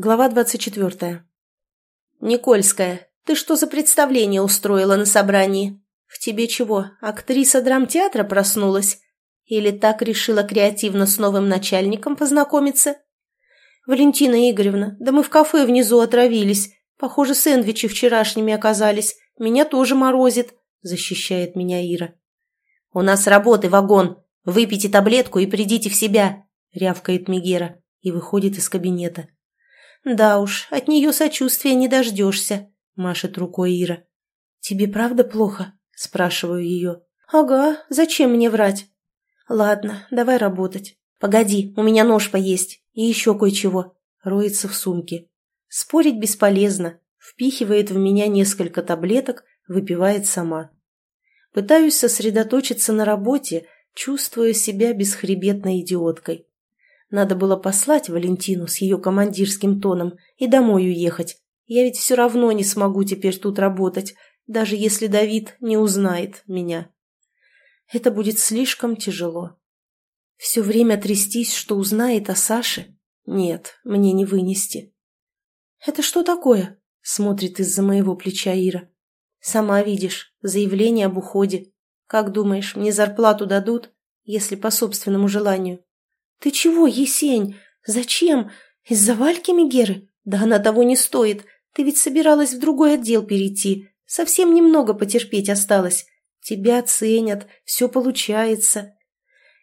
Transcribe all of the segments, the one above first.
Глава двадцать четвертая. «Никольская, ты что за представление устроила на собрании? В тебе чего, актриса драмтеатра проснулась? Или так решила креативно с новым начальником познакомиться?» «Валентина Игоревна, да мы в кафе внизу отравились. Похоже, сэндвичи вчерашними оказались. Меня тоже морозит», – защищает меня Ира. «У нас работы вагон. Выпейте таблетку и придите в себя», – рявкает Мегера и выходит из кабинета. «Да уж, от нее сочувствия не дождешься», – машет рукой Ира. «Тебе правда плохо?» – спрашиваю ее. «Ага, зачем мне врать?» «Ладно, давай работать. Погоди, у меня нож поесть. И еще кое-чего». Роется в сумке. Спорить бесполезно. Впихивает в меня несколько таблеток, выпивает сама. Пытаюсь сосредоточиться на работе, чувствуя себя бесхребетной идиоткой. Надо было послать Валентину с ее командирским тоном и домой уехать. Я ведь все равно не смогу теперь тут работать, даже если Давид не узнает меня. Это будет слишком тяжело. Все время трястись, что узнает о Саше? Нет, мне не вынести. «Это что такое?» — смотрит из-за моего плеча Ира. «Сама видишь, заявление об уходе. Как думаешь, мне зарплату дадут, если по собственному желанию?» «Ты чего, Есень? Зачем? Из-за Вальки Мегеры? Да она того не стоит. Ты ведь собиралась в другой отдел перейти. Совсем немного потерпеть осталось. Тебя ценят, все получается».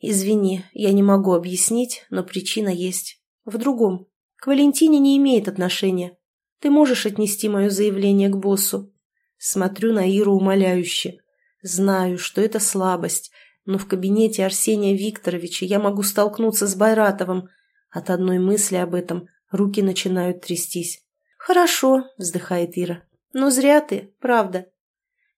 «Извини, я не могу объяснить, но причина есть. В другом. К Валентине не имеет отношения. Ты можешь отнести мое заявление к боссу?» Смотрю на Иру умоляюще. Знаю, что это слабость, но в кабинете Арсения Викторовича я могу столкнуться с Байратовым. От одной мысли об этом руки начинают трястись. «Хорошо», — вздыхает Ира, — «но зря ты, правда».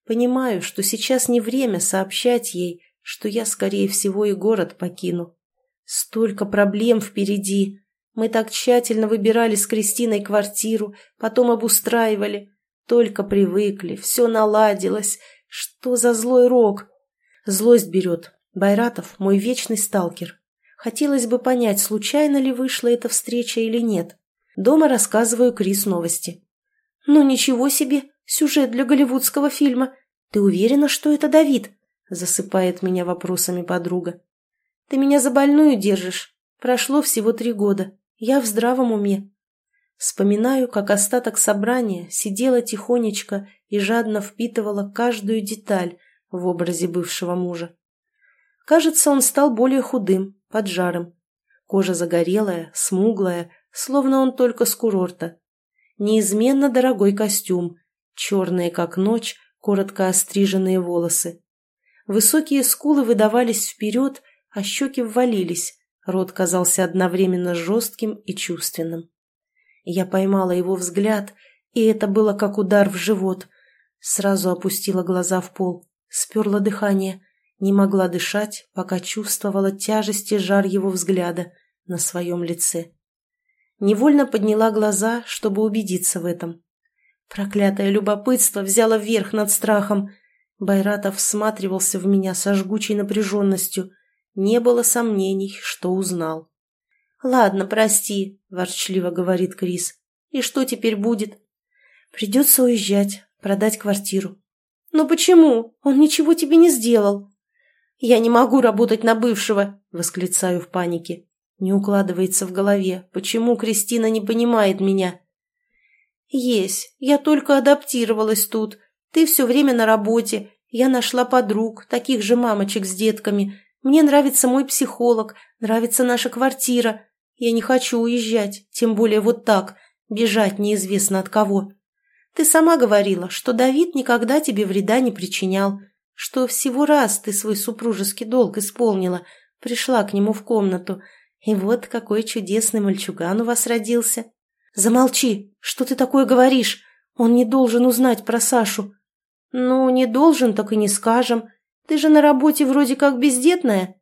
Понимаю, что сейчас не время сообщать ей, что я, скорее всего, и город покину. Столько проблем впереди. Мы так тщательно выбирали с Кристиной квартиру, потом обустраивали. Только привыкли, все наладилось. Что за злой рок? Злость берет. Байратов – мой вечный сталкер. Хотелось бы понять, случайно ли вышла эта встреча или нет. Дома рассказываю Крис новости. «Ну ничего себе! Сюжет для голливудского фильма! Ты уверена, что это Давид?» Засыпает меня вопросами подруга. «Ты меня за больную держишь. Прошло всего три года. Я в здравом уме». Вспоминаю, как остаток собрания сидела тихонечко и жадно впитывала каждую деталь – в образе бывшего мужа. Кажется, он стал более худым, поджарым. Кожа загорелая, смуглая, словно он только с курорта. Неизменно дорогой костюм, черные, как ночь, коротко остриженные волосы. Высокие скулы выдавались вперед, а щеки ввалились, рот казался одновременно жестким и чувственным. Я поймала его взгляд, и это было как удар в живот. Сразу опустила глаза в пол. Сперла дыхание, не могла дышать, пока чувствовала тяжесть и жар его взгляда на своем лице. Невольно подняла глаза, чтобы убедиться в этом. Проклятое любопытство взяло верх над страхом. Байратов всматривался в меня со жгучей напряженностью. Не было сомнений, что узнал. «Ладно, прости», — ворчливо говорит Крис. «И что теперь будет?» «Придется уезжать, продать квартиру. «Но почему? Он ничего тебе не сделал». «Я не могу работать на бывшего», — восклицаю в панике. Не укладывается в голове, почему Кристина не понимает меня. «Есть, я только адаптировалась тут. Ты все время на работе. Я нашла подруг, таких же мамочек с детками. Мне нравится мой психолог, нравится наша квартира. Я не хочу уезжать, тем более вот так, бежать неизвестно от кого. Ты сама говорила, что Давид никогда тебе вреда не причинял, что всего раз ты свой супружеский долг исполнила, пришла к нему в комнату, и вот какой чудесный мальчуган у вас родился. Замолчи, что ты такое говоришь? Он не должен узнать про Сашу. Ну, не должен, так и не скажем. Ты же на работе вроде как бездетная.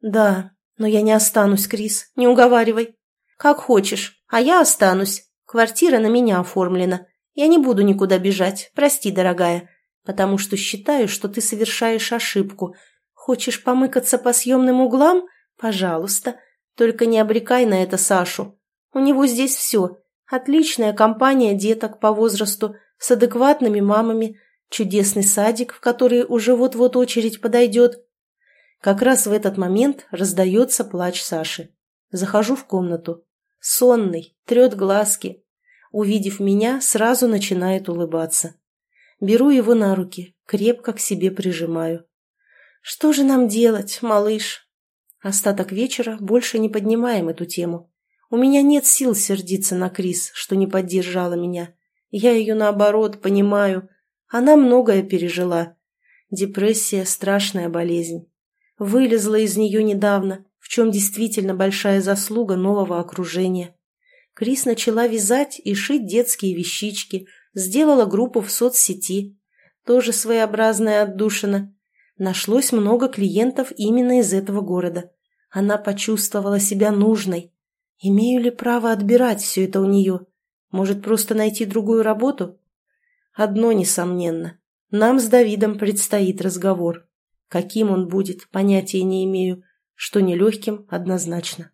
Да, но я не останусь, Крис, не уговаривай. Как хочешь, а я останусь. Квартира на меня оформлена. Я не буду никуда бежать, прости, дорогая, потому что считаю, что ты совершаешь ошибку. Хочешь помыкаться по съемным углам? Пожалуйста. Только не обрекай на это Сашу. У него здесь все. Отличная компания деток по возрасту, с адекватными мамами, чудесный садик, в который уже вот-вот очередь подойдет. Как раз в этот момент раздается плач Саши. Захожу в комнату. Сонный, трет глазки. Увидев меня, сразу начинает улыбаться. Беру его на руки, крепко к себе прижимаю. «Что же нам делать, малыш?» Остаток вечера больше не поднимаем эту тему. У меня нет сил сердиться на Крис, что не поддержала меня. Я ее, наоборот, понимаю. Она многое пережила. Депрессия – страшная болезнь. Вылезла из нее недавно, в чем действительно большая заслуга нового окружения. Крис начала вязать и шить детские вещички, сделала группу в соцсети. Тоже своеобразная отдушина. Нашлось много клиентов именно из этого города. Она почувствовала себя нужной. Имею ли право отбирать все это у нее? Может, просто найти другую работу? Одно несомненно. Нам с Давидом предстоит разговор. Каким он будет, понятия не имею. Что нелегким, однозначно.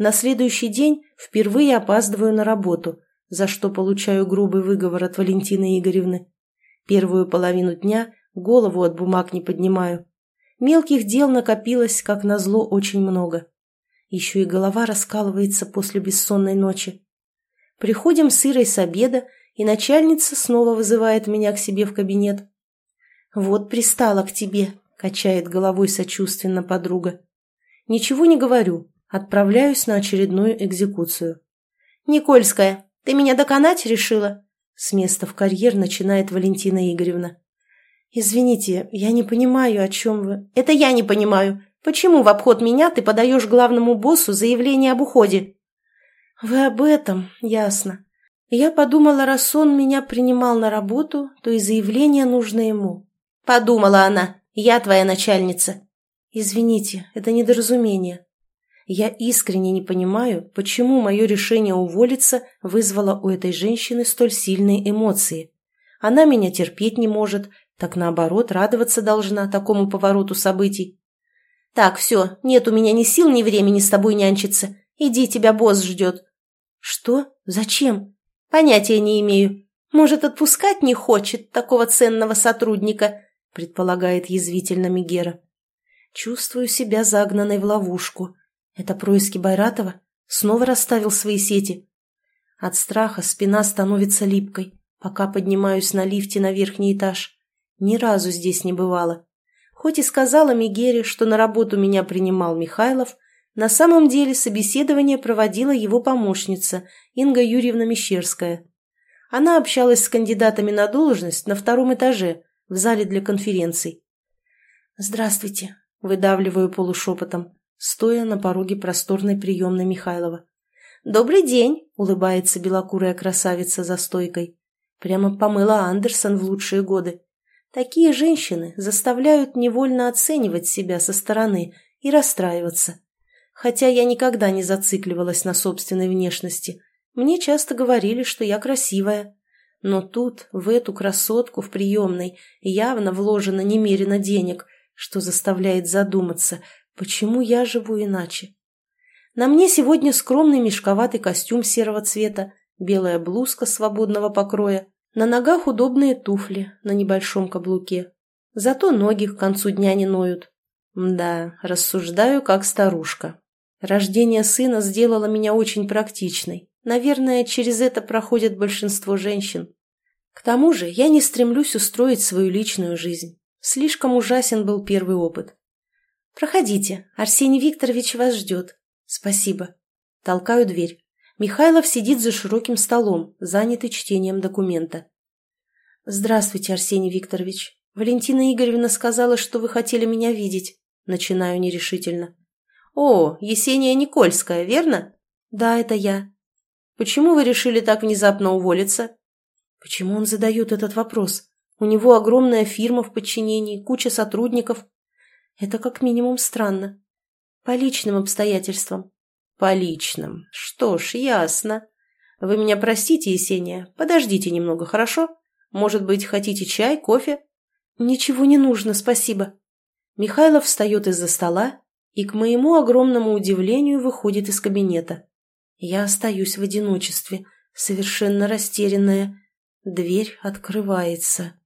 На следующий день впервые опаздываю на работу, за что получаю грубый выговор от Валентины Игоревны. Первую половину дня голову от бумаг не поднимаю. Мелких дел накопилось, как назло, очень много. Еще и голова раскалывается после бессонной ночи. Приходим с Ирой с обеда, и начальница снова вызывает меня к себе в кабинет. «Вот пристала к тебе», — качает головой сочувственно подруга. Ничего не говорю, отправляюсь на очередную экзекуцию. «Никольская, ты меня доконать решила?» С места в карьер начинает Валентина Игоревна. «Извините, я не понимаю, о чем вы...» «Это я не понимаю. Почему в обход меня ты подаешь главному боссу заявление об уходе?» «Вы об этом, ясно. Я подумала, раз он меня принимал на работу, то и заявление нужно ему». «Подумала она. Я твоя начальница». «Извините, это недоразумение. Я искренне не понимаю, почему мое решение уволиться вызвало у этой женщины столь сильные эмоции. Она меня терпеть не может, так наоборот радоваться должна такому повороту событий. «Так, все, нет у меня ни сил, ни времени с тобой нянчиться. Иди, тебя босс ждет». «Что? Зачем?» «Понятия не имею. Может, отпускать не хочет такого ценного сотрудника», предполагает язвительно Мигера. Чувствую себя загнанной в ловушку. Это происки Байратова? Снова расставил свои сети? От страха спина становится липкой, пока поднимаюсь на лифте на верхний этаж. Ни разу здесь не бывало. Хоть и сказала Мигере, что на работу меня принимал Михайлов, на самом деле собеседование проводила его помощница Инга Юрьевна Мещерская. Она общалась с кандидатами на должность на втором этаже, в зале для конференций. «Здравствуйте», — выдавливаю полушепотом, стоя на пороге просторной приемной Михайлова. «Добрый день», — улыбается белокурая красавица за стойкой. Прямо помыла Андерсон в лучшие годы. Такие женщины заставляют невольно оценивать себя со стороны и расстраиваться. Хотя я никогда не зацикливалась на собственной внешности. Мне часто говорили, что я красивая. Но тут, в эту красотку в приемной, явно вложено немерено денег, что заставляет задуматься, почему я живу иначе. На мне сегодня скромный мешковатый костюм серого цвета, белая блузка свободного покроя, на ногах удобные туфли на небольшом каблуке. Зато ноги к концу дня не ноют. Да, рассуждаю как старушка. Рождение сына сделало меня очень практичной. Наверное, через это проходит большинство женщин. К тому же я не стремлюсь устроить свою личную жизнь. Слишком ужасен был первый опыт. «Проходите, Арсений Викторович вас ждет». «Спасибо». Толкаю дверь. Михайлов сидит за широким столом, занятый чтением документа. «Здравствуйте, Арсений Викторович. Валентина Игоревна сказала, что вы хотели меня видеть». Начинаю нерешительно. «О, Есения Никольская, верно?» «Да, это я». «Почему вы решили так внезапно уволиться?» «Почему он задает этот вопрос? У него огромная фирма в подчинении, куча сотрудников. Это как минимум странно. По личным обстоятельствам. По личным. Что ж, ясно. Вы меня простите, Есения. Подождите немного, хорошо? Может быть, хотите чай, кофе? Ничего не нужно, спасибо. Михайлов встает из-за стола и, к моему огромному удивлению, выходит из кабинета. Я остаюсь в одиночестве – совершенно растерянная. Дверь открывается.